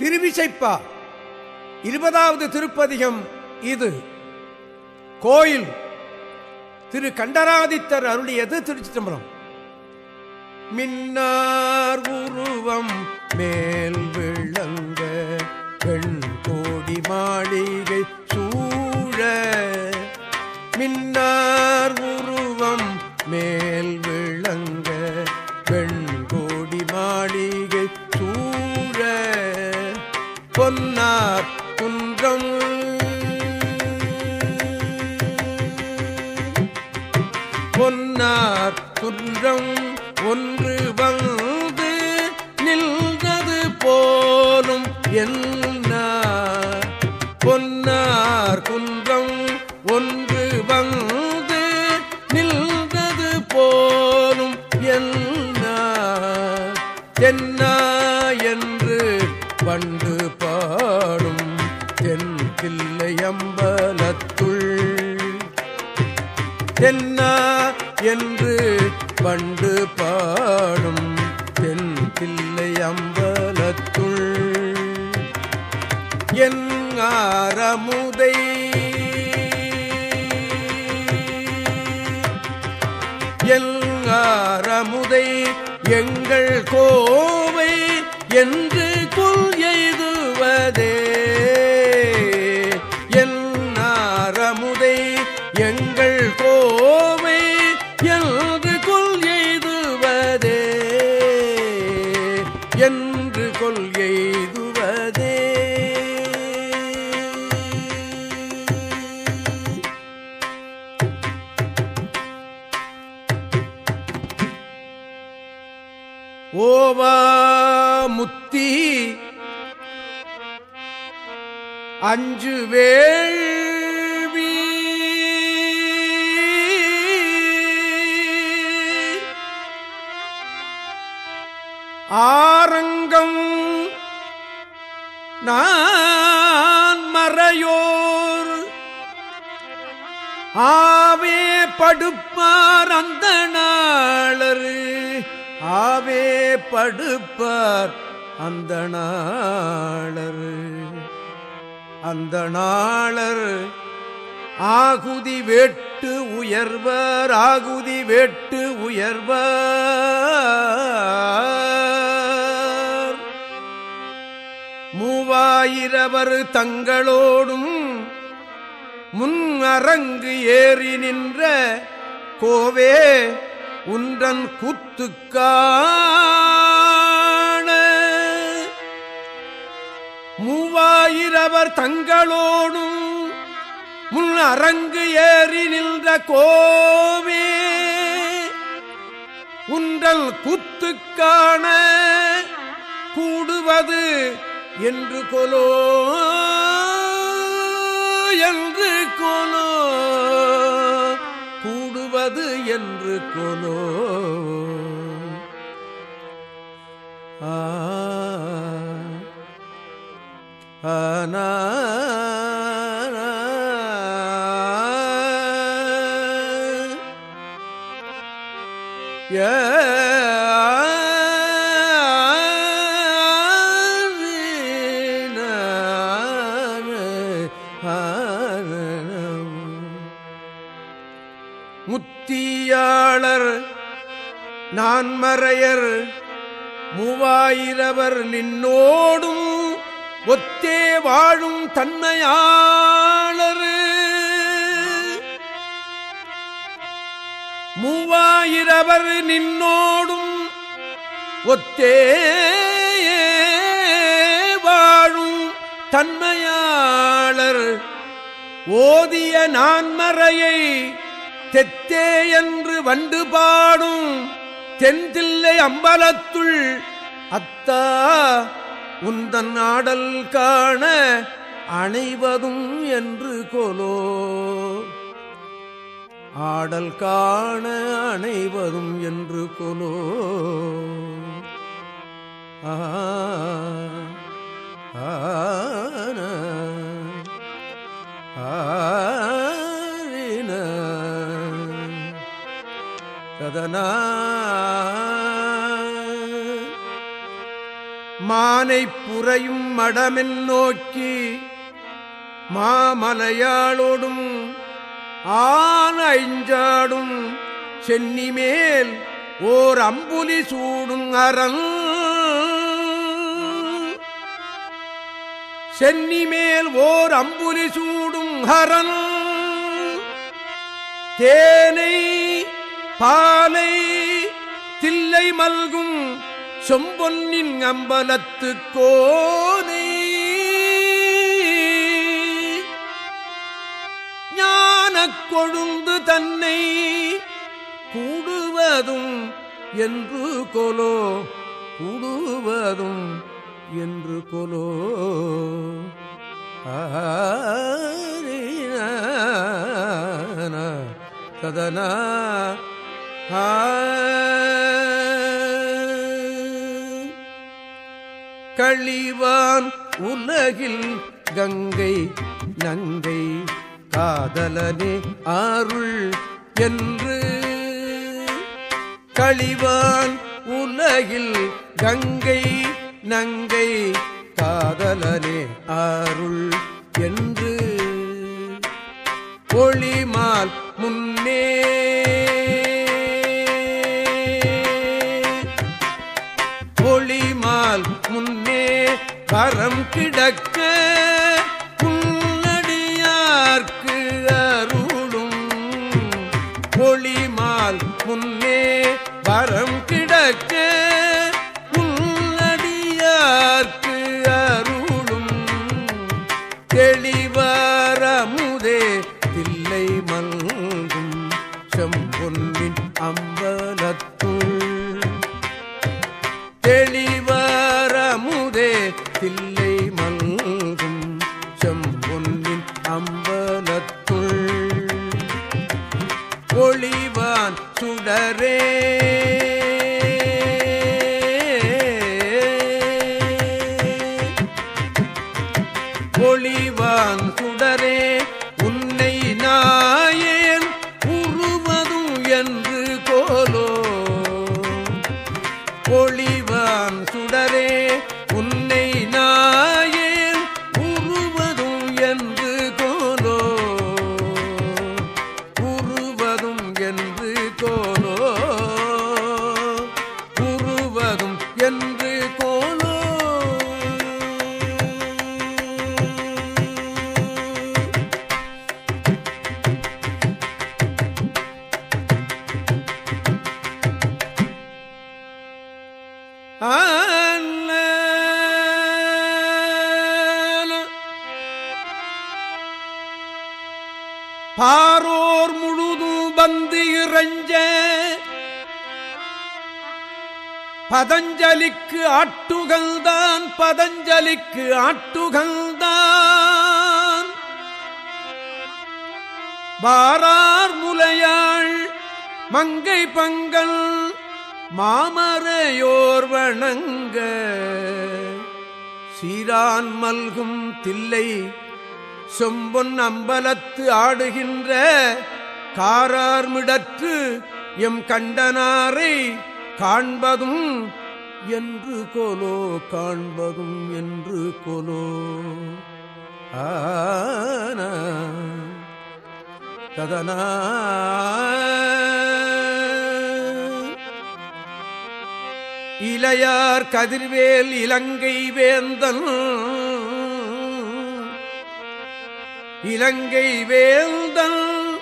திருவிசைப்பா இருபதாவது திருப்பதிகம் இது. கோயில் திரு கண்டராதித்தர் அருளியது திருச்சி தம்பரம் மின்னார் உருவம் மேல் விளங்க பெண் கோடி மாளிகை சூழ. மின்னார் உருவம் மேல் குன்றம் பொன்னார் குன்றம் ஒன்று வந்து நின்றது போலும் என்ன தென்னா என்று பண்டு பாடும் தென் பிள்ளை அம்பலத்துள். என் ஆரமுதை. என் ஆரமுதை எங்கள் கோவை என்று கொள் எய்துவதே. ஆரங்கம். நான் மறையோர். ஆவே படுப்பார் அந்த நாளரு. ஆவே படுப்பார் அந்த நாளரு. அந்த நாளர் ஆகுதி வேட்டு உயர்வர் ஆகுதி வேட்டு உயர்வர். மூவாயிரவர் தங்களோடும் முன் அரங்கு ஏறி நின்ற கோவே உன்றன் கூத்துக்கான. மூவாயிரவர் தங்களோடும் முன் அரங்கு ஏறி நின்ற கோவே உன்றல் குத்துக்கான. கூடுவது என்று கொலோ என்று கொலோ கூடுவது என்று கொலோ ஆ ஆனா முத்தியாளர் நான்மறையர் மூவாயிரவர் நின்னோடும் ஒத்தே வாழும் தன்மையாளர். மூவாயிரவர் நின்னோடும் ஒத்தே வாழும் தன்மையாளர். ஓதிய நான்மறையை தெத்தே என்று வண்டு பாடும் தென்தில்லை அம்பலத்துள் அத்தா உந்தன் ஆடல் காண அணைவதும் என்று கொலோ ஆடல் காண அணைவதும் என்று கொலோ ஆ ஆ சதனா மானை புறையும் மடமென் நோக்கி மாமலையாளோடும் ஆன ஐஞ்சாடும் சென்னி மேல் ஓர் அம்புலி சூடும் அரண் சென்னி மேல் ஓர் அம்புலி சூடும் ஹரன் தேனை பாலை தில்லை மல்கும் சொம்பொன்னின் அம்பலத்து கோனை. ஞான கொழுந்து தன்னை கூடுவதும் என்று கொலோ கூடுவதும் என்று கொலோ. ஆரின ததனா கழிவான் உலகில் கங்கை நங்கை காதலனே அருள் என்று. கழிவான் உலகில் கங்கை நங்கை காதலனே அருள் என்று. ஒளிமால் முன்னே அறம் கிடக்க புன்னடியார்க்கு அருளும். ஒளிமால் முன்னே வரம் கிடக்க சுடரே. உருவதும் பதஞ்சலிக்கு ஆட்டுகள்தான் பதஞ்சலிக்கு ஆட்டுகள்தான். வாரார் முலையாள் மங்கை பங்கல் மாமரையோர் வணங்க. சீரான் மல்கும் தில்லை செம்பொன் அம்பலத்து ஆடுகின்ற காரார்மிடற்று எம் கண்டனாரை காண்பதும் என்று கொலோ காண்பதும் என்று கொலோ. ஆன ததனா இளையார் கதிர்வேல் இலங்கை வேந்தன். இலங்கை வேந்தன்.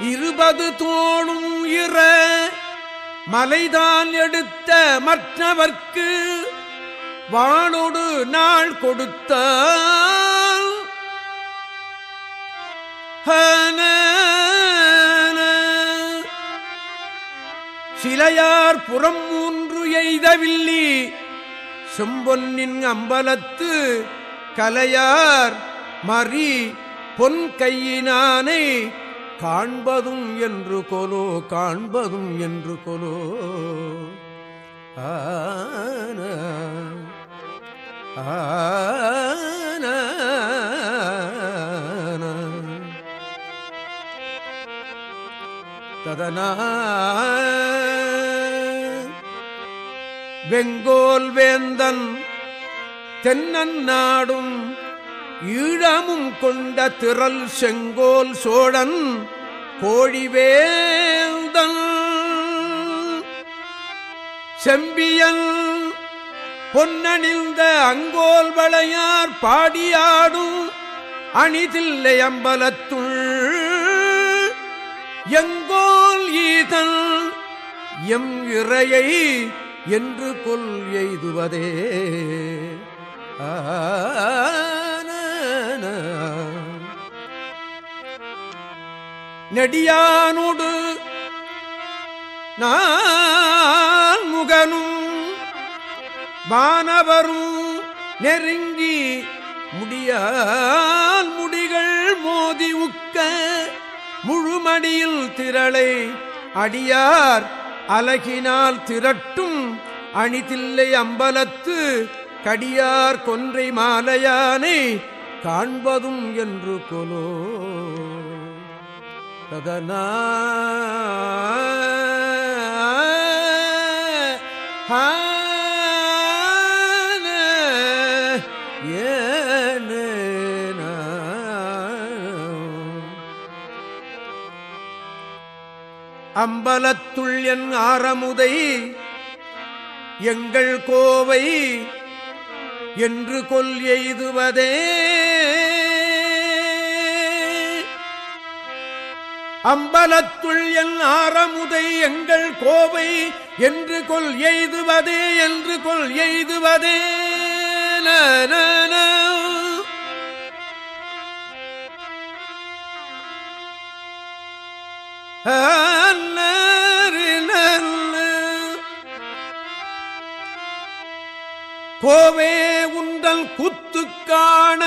இருபது தோளும் இற மலைதான் எடுத்த மற்றவர்க்கு வானொடு நாள் கொடுத்த சிலையார் புறம் மூன்று எய்தவில்லி செம்பொன்னின் அம்பலத்து கலையார் மறி பொன் கையினானை காண்பதும் என்று கொலோ காண்பதும் என்று கொலோ. ஆன ஆன ததனா வெங்கோல் வேந்தன் தென்னன் நாடும் ஈழமும் கொண்ட திரள் செங்கோல் சோழன் கோழிவேந்தன். செம்பியன் பொன்னணிந்த அங்கோல் வளையார் பாடியாடும் அணிதில்லை அம்பலத்துள். எங்கோல் ஈதன் எம் இறையை என்று கொல் எய்துவதே. ஆ நெடியானோடு நான் முகனும் வானவரும் நெருங்கி முடியால் முடிகள் மோதி உக்க முழுமடியில் திரளை அடியார் அலகினால் திரட்டும் அணிதில்லை அம்பலத்து கடியார் கொன்றை மாலையானை காண்பதும் என்று கொலோ. ததனா அம்பலத்துள் என் ஆரமுதை எங்கள் கோவை என்று கொல் எய்துவதே. அம்பலத்துள் என் ஆரமுதை எங்கள் கோவை என்று கொல் எய்துவதே என்று கொல் எய்துவதே. கோவே உண்டல் குத்துக்கான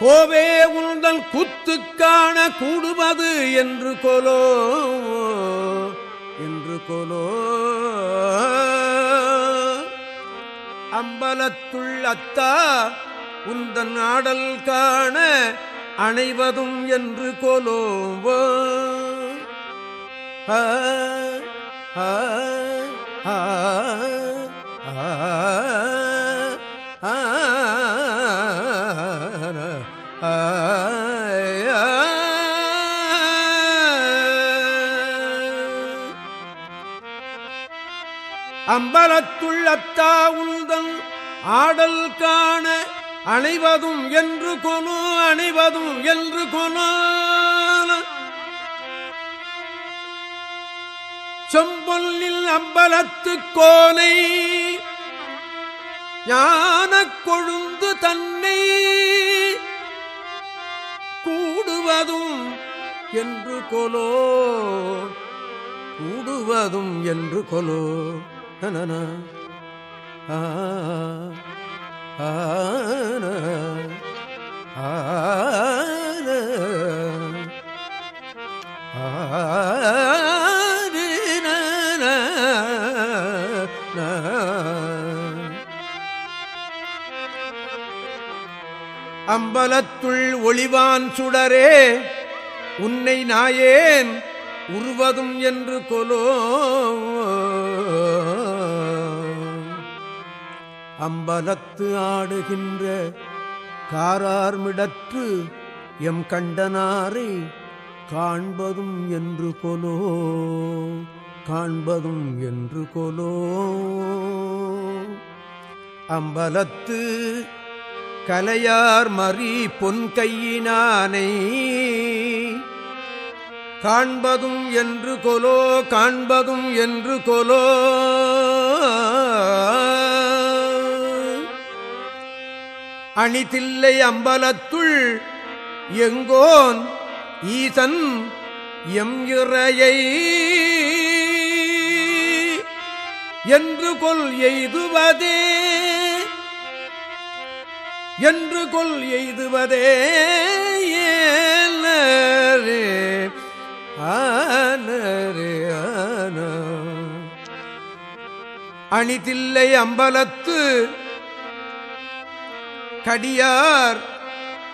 கோவே உந்தல் குத்துக்கான கூடுவது என்று கொலோ என்று கொலோ. அம்பலத்துள் அத்தா உந்தன் ஆடல் காண அணைவதும் என்று கொலோவோ ஆ ஆ ஆ அம்பலத்துள்ளத்தா உந்தன் ஆடல் காண அணைவதும் என்று கொனோ அணைவதும் என்று கொனோ செம்பொல்லில் அம்பலத்து கோனை ஞான கொழுந்து தன்னை கூடுவதும் என்று கொலோ கூடுவதும் என்று கொலோ. அம்பலத்துள் ஒளிவான் சுடரே உன்னை நாயேன் உருவதும் என்று கொலோ அம்பலத்து ஆடுகின்ற காரார்மிடற்று எம் கண்டனாரை காண்பதும் என்று கொலோ காண்பதும் என்று கொலோ. அம்பலத்து கலையார் மறி பொன் கையினானை காண்பதும் என்று கொலோ காண்பதும் என்று கொலோ. அணிதில்லை அம்பலத்துள். எங்கோன் ஈசன் எம் இறையை. என்று கொல் எய்துவதே. என்று கொல் எய்துவதே ஏலரே ஆனரே ஆன. அணிதில்லை அம்பலத்து கடியார்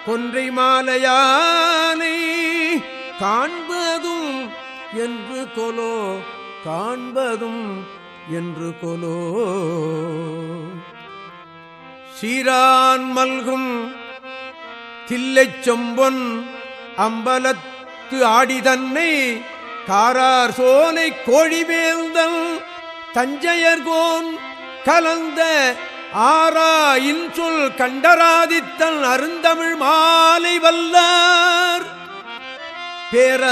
கொன்றை மாலையானை காண்பதும் என்று கொலோ காண்பதும் என்று கொலோ. சீரான் மல்கும் தில்லைச் சொம்பொன் அம்பலத்து ஆடிதன்னை காரார் சோலை கோழிவேந்தன் தஞ்சையர்கோன் கலந்த ஆரா இன்சொல் கண்டராதித்தன் அருந்தமிழ் மாலை வல்லார். பேர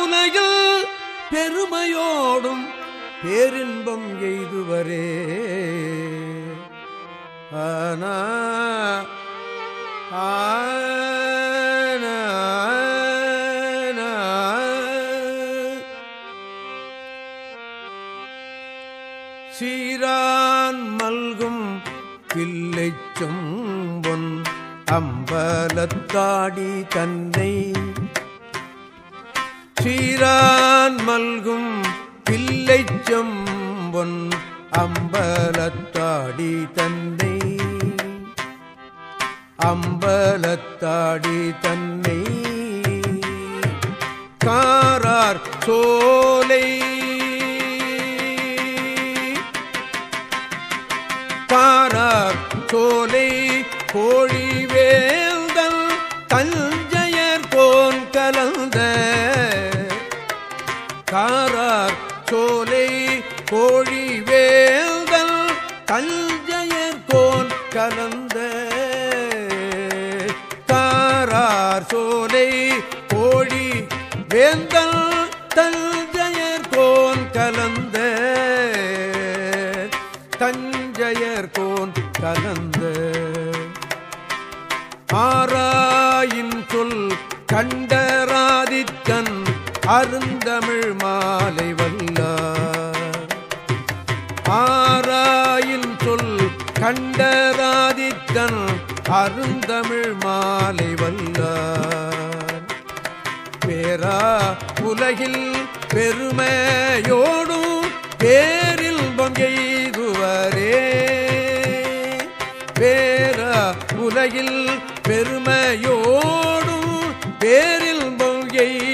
உலகில் பெருமையோடும் பேரின்பம் எய்துவரே. ஆனா ஆ பலத்தாடி தன்னை சீரான் மல்கும் பிள்ளை செம்பொன் அம்பலத்தாடி தன்னை. அம்பலத்தாடி தன்னை. காரார் சோலை. காரார் சோலை கோழி கோழி வேந்தல் தஞ்சையர் கோன் கலந்த கண்டராதித்தன் அருந்தமிழ் மாலை வல்லார் பேரா உலகில் பெருமையோடும் பேரில் பங்கெய்துவரே. பேரா உலகில் பெருமையோடும் பேரில் எய்துவரே